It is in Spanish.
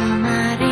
amaré.